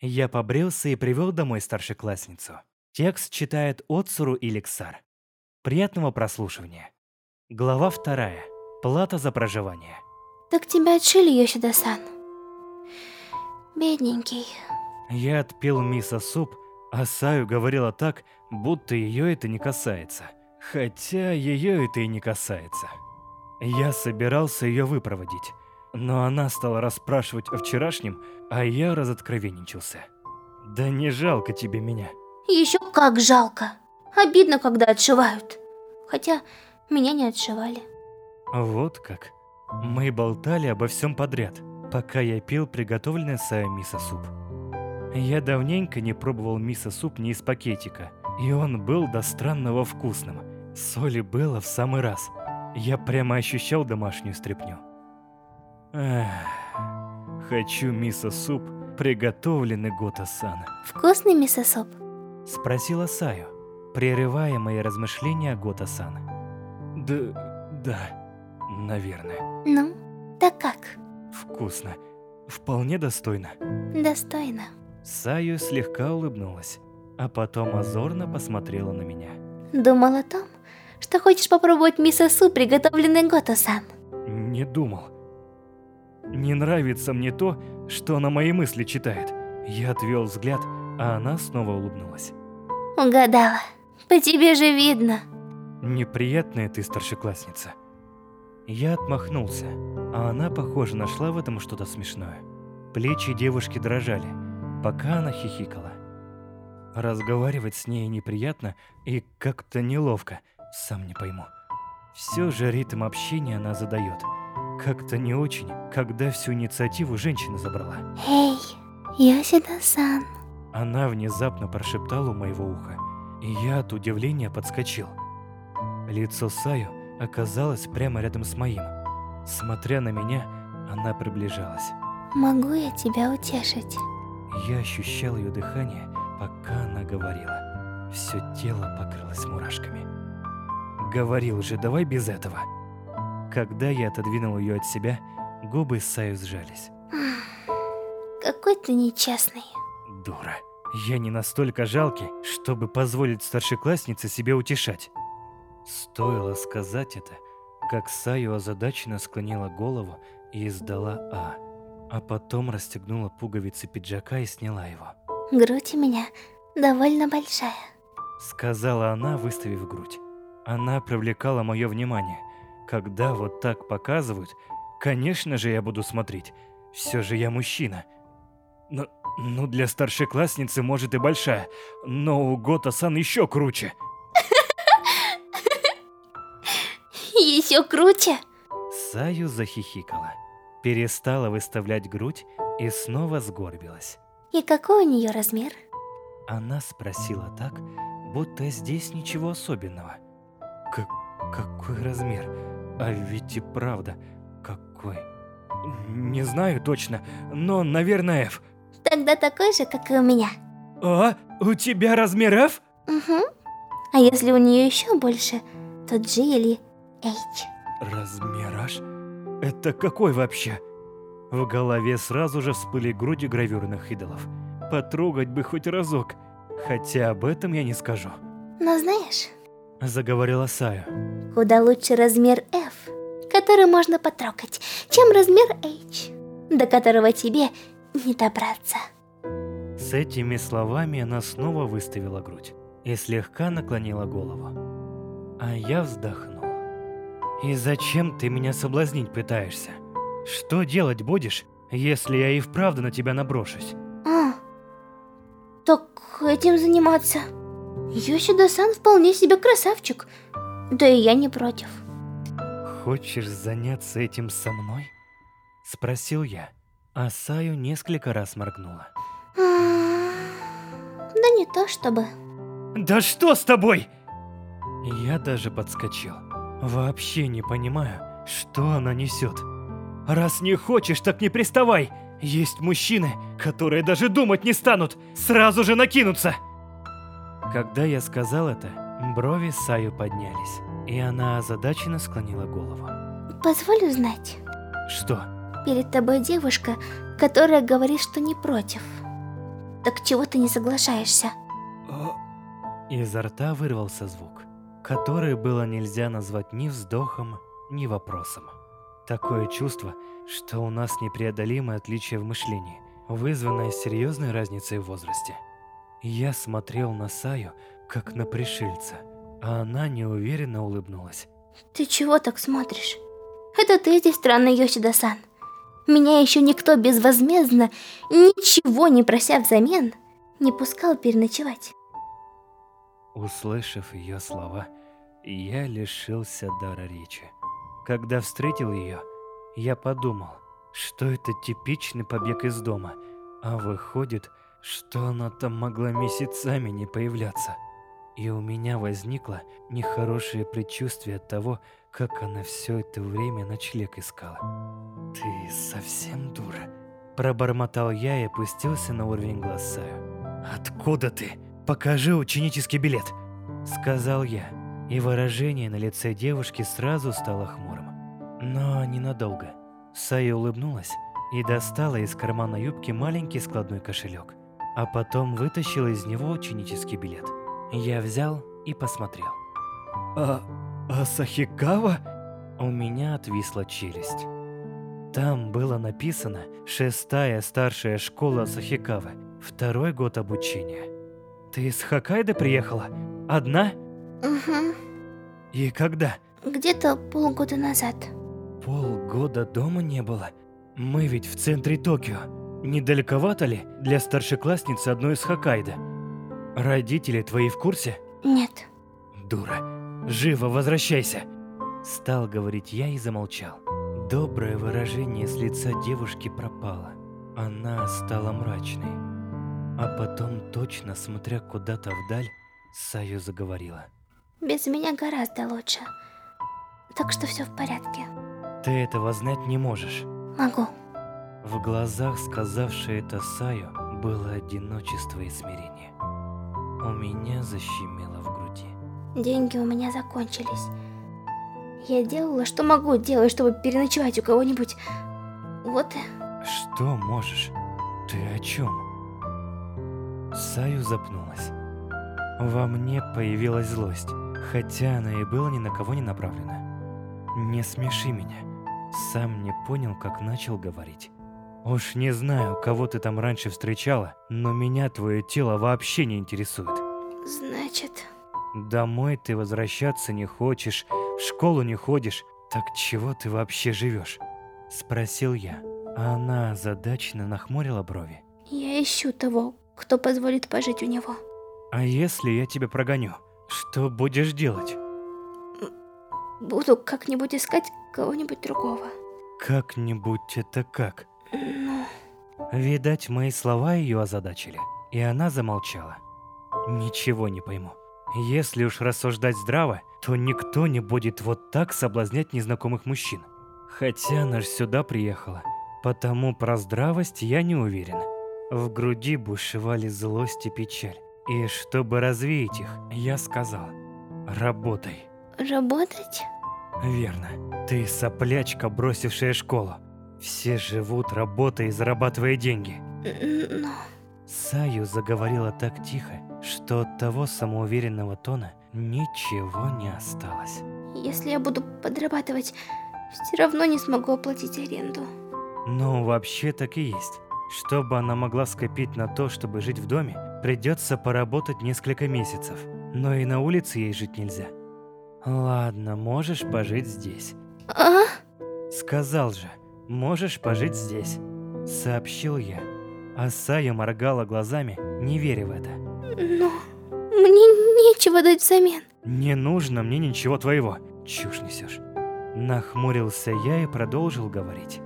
Я побрился и привел домой старшеклассницу. Текст читает Отсуру Иликсар. Приятного прослушивания. Глава вторая. Плата за проживание. Так тебя отшили, Йосида-сан. Бедненький. Я отпил мисо суп, а Саю говорила так, будто ее это не касается. Хотя ее это и не касается. Я собирался ее выпроводить, но она стала расспрашивать о вчерашнем, а я разоткровенничался. Да не жалко тебе меня. Еще как жалко. Обидно, когда отшивают. Хотя меня не отшивали. Вот как. Мы болтали обо всем подряд, пока я пил приготовленный Сая мисо-суп. Я давненько не пробовал мисо-суп не из пакетика, и он был до странного вкусным. Соли было в самый раз. Я прямо ощущал домашнюю стряпню. Эх, хочу мисо-суп, приготовленный Гота-сан. Вкусный мисо-суп? Спросила Саю, прерывая мои размышления о Гота-сан. Да, да, наверное. Ну, так как? Вкусно. Вполне достойно. Достойно. Саю слегка улыбнулась, а потом озорно посмотрела на меня. Думал о том, что хочешь попробовать мисо-суп, приготовленный Гото-сан? Не думал. Не нравится мне то, что она мои мысли читает. Я отвел взгляд, а она снова улыбнулась. Угадала. По тебе же видно. Неприятная ты старшеклассница. Я отмахнулся, а она, похоже, нашла в этом что-то смешное. Плечи девушки дрожали, пока она хихикала. Разговаривать с ней неприятно и как-то неловко, сам не пойму. Все же ритм общения она задает. Как-то не очень, когда всю инициативу женщина забрала. Эй, Йосида-сан. Она внезапно прошептала у моего уха, и я от удивления подскочил. Лицо Саю оказалось прямо рядом с моим. Смотря на меня, она приближалась. Могу я тебя утешить? Я ощущал ее дыхание, пока она говорила. Все тело покрылось мурашками. Говорил же, давай без этого. Когда я отодвинул ее от себя, губы Саю сжались. Какой ты нечестный. Дура. Я не настолько жалкий, чтобы позволить старшекласснице себе утешать. Стоило сказать это, как Саю озадаченно склонила голову и издала «А», а потом расстегнула пуговицы пиджака и сняла его. Грудь у меня довольно большая. Сказала она, выставив грудь. Она привлекала мое внимание. Когда вот так показывают, конечно же я буду смотреть. Все же я мужчина. Но, ну для старшеклассницы может и большая, но у Гота-сан еще круче. Еще круче? Саю захихикала. Перестала выставлять грудь и снова сгорбилась. И какой у нее размер? Она спросила так, будто здесь ничего особенного. Как, какой размер? А ведь и правда, какой? Не знаю точно, но, наверное, F. Тогда такой же, как и у меня. А? У тебя размер F? Угу. А если у нее еще больше, то G или H. Размер H? Это какой вообще? В голове сразу же всплыли груди гравюрных идолов. Потрогать бы хоть разок, хотя об этом я не скажу. Но знаешь, заговорила Саю. Куда лучше размер F, который можно потрогать, чем размер H, до которого тебе не добраться. С этими словами она снова выставила грудь и слегка наклонила голову. А я вздохнул. И зачем ты меня соблазнить пытаешься? Что делать будешь, если я и вправду на тебя наброшусь? А, так этим заниматься. Йосида-сан вполне себе красавчик. Да и я не против. Хочешь заняться этим со мной? Спросил я, а Саю несколько раз моргнула. Да не то чтобы. Да что с тобой? Я даже подскочил. Вообще не понимаю, что она несет. Раз не хочешь, так не приставай. Есть мужчины, которые даже думать не станут, сразу же накинутся. Когда я сказал это, брови Саю поднялись, и она озадаченно склонила голову. Позволь узнать. Что? Перед тобой девушка, которая говорит, что не против. Так чего ты не соглашаешься? Изо рта вырвался звук, который было нельзя назвать ни вздохом, ни вопросом. Такое чувство, что у нас непреодолимое отличие в мышлении, вызванное серьезной разницей в возрасте. Я смотрел на Саю, как на пришельца, а она неуверенно улыбнулась. Ты чего так смотришь? Это ты здесь странный Йосида-сан. Меня еще никто безвозмездно, ничего не прося взамен, не пускал переночевать. Услышав ее слова, я лишился дара речи. Когда встретил ее, я подумал, что это типичный побег из дома, а выходит, что она там могла месяцами не появляться. И у меня возникло нехорошее предчувствие того, как она все это время ночлег искала. «Ты совсем дура?» Пробормотал я и опустился на уровень глаз. «Откуда ты? Покажи ученический билет!» Сказал я, и выражение на лице девушки сразу стало хмурым. Но ненадолго. Сая улыбнулась и достала из кармана юбки маленький складной кошелек, а потом вытащила из него ученический билет. Я взял и посмотрел. «А Асахикава?» У меня отвисла челюсть. Там было написано «Шестая старшая школа Асахикавы, второй год обучения». Ты из Хоккайдо приехала? Одна? Угу. И когда? Где-то полгода назад. Полгода дома не было? Мы ведь в центре Токио. Недалековато ли для старшеклассницы одной из Хоккайдо? Родители твои в курсе? Нет. Дура. Живо возвращайся!» Стал говорить я и замолчал. Доброе выражение с лица девушки пропало. Она стала мрачной. А потом, точно смотря куда-то вдаль, Саю заговорила. «Без меня гораздо лучше. Так что все в порядке». «Ты этого знать не можешь». «Могу». В глазах сказавшей это Саю было одиночество и смирение. У меня защемило в груди. Деньги у меня закончились. Я делала, что могу делать, чтобы переночевать у кого-нибудь. Вот. Что можешь? Ты о чем? Саю запнулась. Во мне появилась злость, хотя она и была ни на кого не направлена. Не смеши меня. Сам не понял, как начал говорить. Уж не знаю, кого ты там раньше встречала, но меня твое тело вообще не интересует. Значит... Домой ты возвращаться не хочешь, в школу не ходишь. Так чего ты вообще живешь? Спросил я, а она задачно нахмурила брови. Я ищу того, кто позволит пожить у него. А если я тебя прогоню, что будешь делать? Буду как-нибудь искать кого-нибудь другого. Как-нибудь это как? Видать, мои слова ее озадачили, и она замолчала. Ничего не пойму. Если уж рассуждать здраво, то никто не будет вот так соблазнять незнакомых мужчин. Хотя она ж сюда приехала, потому про здравость я не уверен. В груди бушевали злость и печаль. И чтобы развеять их, я сказал, работай. Работать? Верно. Ты соплячка, бросившая школу. Все живут, работая и зарабатывая деньги. Но... Саю заговорила так тихо, что от того самоуверенного тона ничего не осталось. Если я буду подрабатывать, все равно не смогу оплатить аренду. Ну, вообще так и есть. Чтобы она могла скопить на то, чтобы жить в доме, придется поработать несколько месяцев. Но и на улице ей жить нельзя. Ладно, можешь пожить здесь. А? Сказал же, можешь пожить здесь. Сообщил я. А Сая моргала глазами, не веря в это. Но мне нечего дать взамен. Не нужно мне ничего твоего. Чушь несешь. Нахмурился я и продолжил говорить.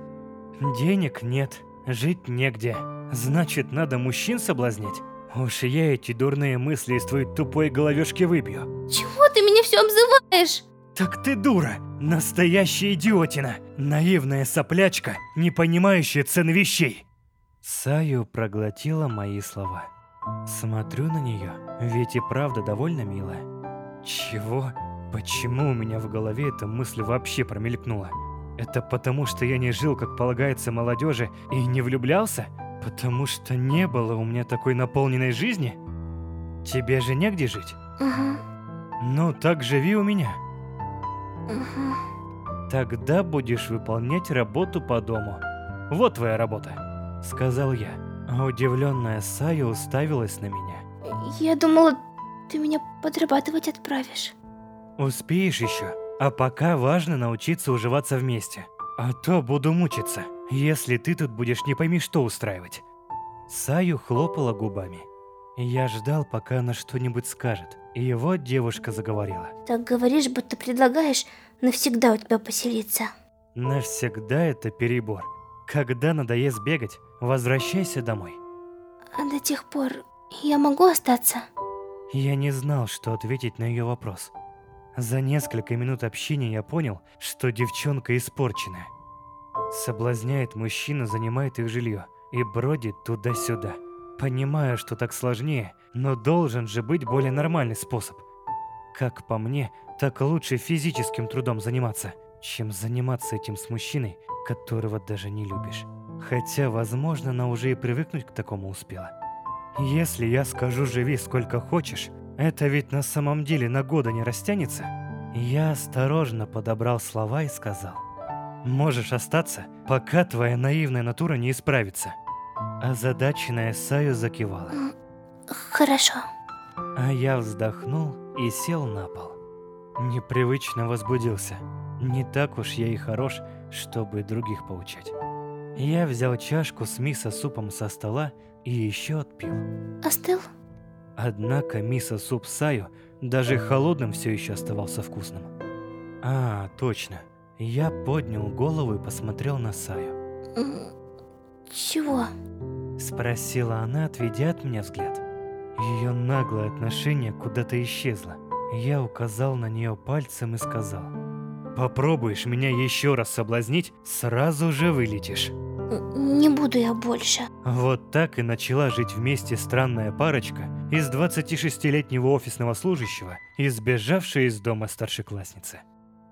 Денег нет, жить негде. Значит, надо мужчин соблазнять? Уж я эти дурные мысли из твоей тупой головешки выбью. Чего ты меня все обзываешь? Так ты дура, настоящая идиотина, наивная соплячка, не понимающая цены вещей. Саю проглотила мои слова. Смотрю на нее, ведь и правда довольно милая. Чего? Почему у меня в голове эта мысль вообще промелькнула? Это потому, что я не жил, как полагается молодежи, и не влюблялся? Потому что не было у меня такой наполненной жизни? Тебе же негде жить? Угу. Ну, так живи у меня. Угу. Тогда будешь выполнять работу по дому. Вот твоя работа, сказал я. А удивленная Сая уставилась на меня. Я думала, ты меня подрабатывать отправишь. Успеешь еще. А пока важно научиться уживаться вместе. А то буду мучиться, если ты тут будешь не пойми что устраивать. Саю хлопала губами. Я ждал, пока она что-нибудь скажет. И вот девушка заговорила. Так говоришь, будто предлагаешь навсегда у тебя поселиться. Навсегда это перебор. Когда надоест бегать, возвращайся домой. А до тех пор я могу остаться? Я не знал, что ответить на ее вопрос. За несколько минут общения я понял, что девчонка испорченная. Соблазняет мужчину, занимает их жилье и бродит туда-сюда. Понимаю, что так сложнее, но должен же быть более нормальный способ. Как по мне, так лучше физическим трудом заниматься, чем заниматься этим с мужчиной, которого даже не любишь. Хотя, возможно, она уже и привыкнуть к такому успела. Если я скажу «живи сколько хочешь», это ведь на самом деле на года не растянется. Я осторожно подобрал слова и сказал. Можешь остаться, пока твоя наивная натура не исправится. Озадаченная Саю закивала. Хорошо. А я вздохнул и сел на пол. Непривычно возбудился. Не так уж я и хорош, чтобы других поучать. Я взял чашку с мисо-супом со стола и еще отпил. Остыл? Однако мисо-суп Саю даже холодным все еще оставался вкусным. А, точно. Я поднял голову и посмотрел на Саю. Чего? Спросила она, отведя от меня взгляд. Ее наглое отношение куда-то исчезло. Я указал на нее пальцем и сказал. Попробуешь меня еще раз соблазнить, сразу же вылетишь. Не буду я больше. Вот так и начала жить вместе странная парочка из 26-летнего офисного служащего и сбежавшая из дома старшеклассницы.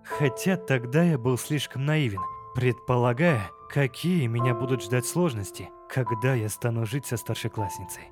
Хотя тогда я был слишком наивен, предполагая, какие меня будут ждать сложности, когда я стану жить со старшеклассницей.